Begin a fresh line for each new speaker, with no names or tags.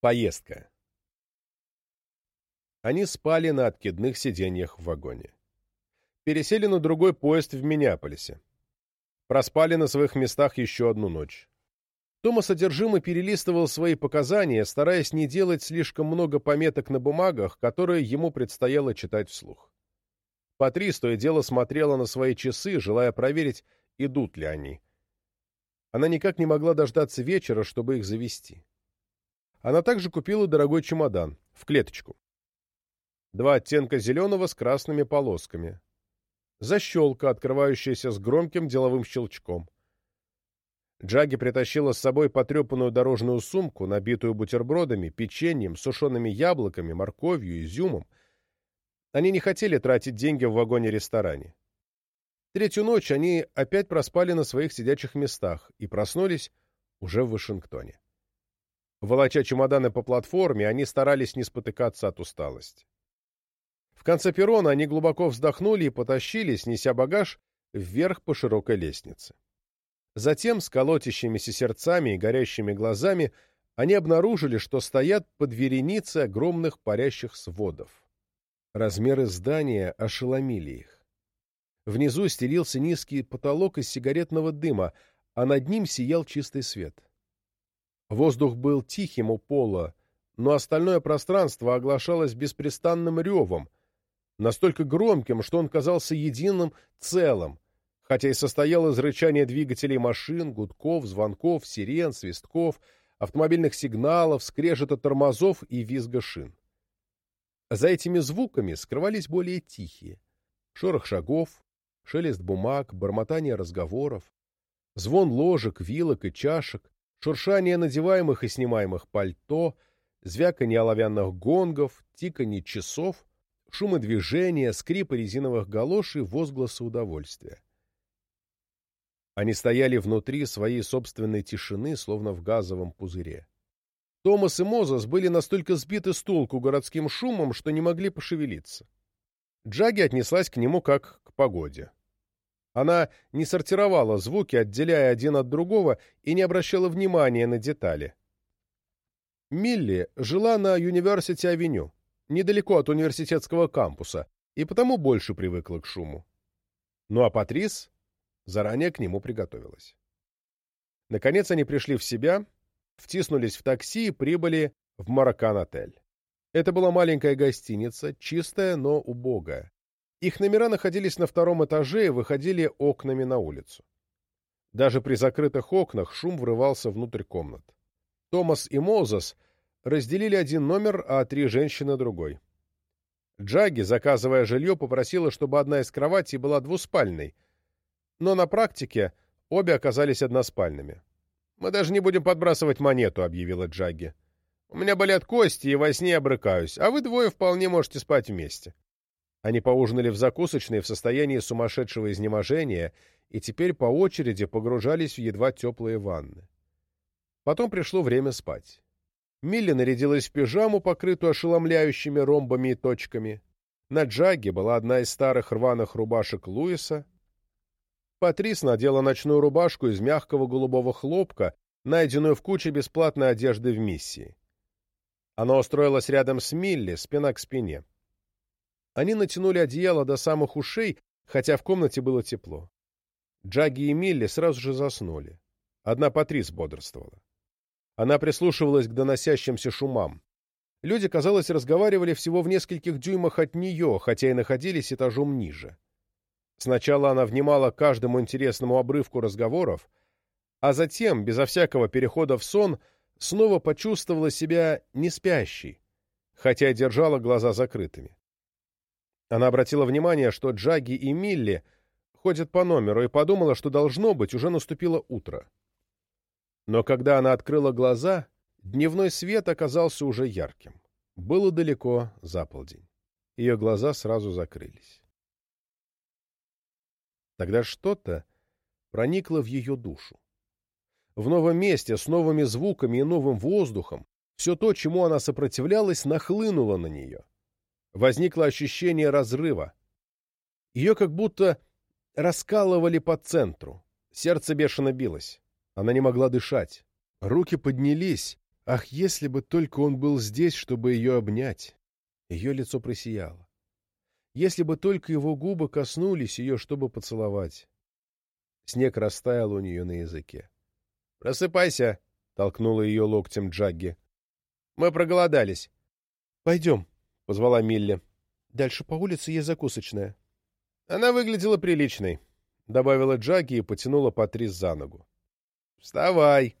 Поездка. Они спали на откидных сиденьях в вагоне. Пересели на другой поезд в Миннеаполисе. Проспали на своих местах еще одну ночь. Томас одержимо перелистывал свои показания, стараясь не делать слишком много пометок на бумагах, которые ему предстояло читать вслух. Патрис то и дело смотрела на свои часы, желая проверить, идут ли они. Она никак не могла дождаться вечера, чтобы их завести. Она также купила дорогой чемодан, в клеточку. Два оттенка зеленого с красными полосками. Защелка, открывающаяся с громким деловым щелчком. Джаги притащила с собой потрепанную дорожную сумку, набитую бутербродами, печеньем, сушеными яблоками, морковью, изюмом. Они не хотели тратить деньги в вагоне-ресторане. Третью ночь они опять проспали на своих сидячих местах и проснулись уже в Вашингтоне. Волоча чемоданы по платформе, они старались не спотыкаться от усталости. В конце перрона они глубоко вздохнули и потащились, неся багаж, вверх по широкой лестнице. Затем, с колотящимися сердцами и горящими глазами, они обнаружили, что стоят под вереницей огромных парящих сводов. Размеры здания ошеломили их. Внизу стелился низкий потолок из сигаретного дыма, а над ним сиял чистый свет. Воздух был тихим у пола, но остальное пространство оглашалось беспрестанным ревом, настолько громким, что он казался единым целым, хотя и состоял из рычания двигателей машин, гудков, звонков, сирен, свистков, автомобильных сигналов, скрежета тормозов и визга шин. За этими звуками скрывались более тихие. Шорох шагов, шелест бумаг, бормотание разговоров, звон ложек, вилок и чашек, шуршание надеваемых и снимаемых пальто, звяканье оловянных гонгов, тиканье часов, шумы движения, скрипы резиновых галош и возгласы удовольствия. Они стояли внутри своей собственной тишины, словно в газовом пузыре. Томас и Мозес были настолько сбиты с толку городским шумом, что не могли пошевелиться. Джаги отнеслась к нему как к погоде. Она не сортировала звуки, отделяя один от другого, и не обращала внимания на детали. Милли жила на Юниверсити-авеню, недалеко от университетского кампуса, и потому больше привыкла к шуму. Ну а Патрис заранее к нему приготовилась. Наконец они пришли в себя, втиснулись в такси и прибыли в Маракан-отель. Это была маленькая гостиница, чистая, но убогая. Их номера находились на втором этаже и выходили окнами на улицу. Даже при закрытых окнах шум врывался внутрь комнат. Томас и Мозес разделили один номер, а три женщины — другой. Джаги, заказывая жилье, попросила, чтобы одна из кроватей была двуспальной, но на практике обе оказались односпальными. «Мы даже не будем подбрасывать монету», — объявила Джаги. «У меня болят кости, и во сне я брыкаюсь, а вы двое вполне можете спать вместе». Они поужинали в закусочной в состоянии сумасшедшего изнеможения и теперь по очереди погружались в едва теплые ванны. Потом пришло время спать. Милли нарядилась в пижаму, покрытую ошеломляющими ромбами и точками. На Джаге была одна из старых рваных рубашек Луиса. Патрис надела ночную рубашку из мягкого голубого хлопка, найденную в куче бесплатной одежды в миссии. Она устроилась рядом с Милли, спина к спине. Они натянули одеяло до самых ушей, хотя в комнате было тепло. Джаги и Милли сразу же заснули. Одна Патрис бодрствовала. Она прислушивалась к доносящимся шумам. Люди, казалось, разговаривали всего в нескольких дюймах от нее, хотя и находились этажом ниже. Сначала она внимала каждому интересному обрывку разговоров, а затем, безо всякого перехода в сон, снова почувствовала себя не спящей, хотя и держала глаза закрытыми. Она обратила внимание, что Джаги и Милли ходят по номеру, и подумала, что, должно быть, уже наступило утро. Но когда она открыла глаза, дневной свет оказался уже ярким. Было далеко за полдень. Ее глаза сразу закрылись. Тогда что-то проникло в ее душу. В новом месте, с новыми звуками и новым воздухом, все то, чему она сопротивлялась, нахлынуло на нее возникло ощущение разрыва. Ее как будто раскалывали по центру. Сердце бешено билось. Она не могла дышать. Руки поднялись, Ах, если бы только он был здесь, чтобы ее обнять! Ее лицо просияло. Если бы только его губы коснулись ее, чтобы поцеловать. Снег растаял у нее на языке. «Просыпайся!» — толкнула ее локтем Джагги. «Мы проголодались». «Пойдем», — позвала Милли. «Дальше по улице есть закусочная». Она выглядела приличной, — добавила Джаги и потянула Патрис за ногу. «Вставай!»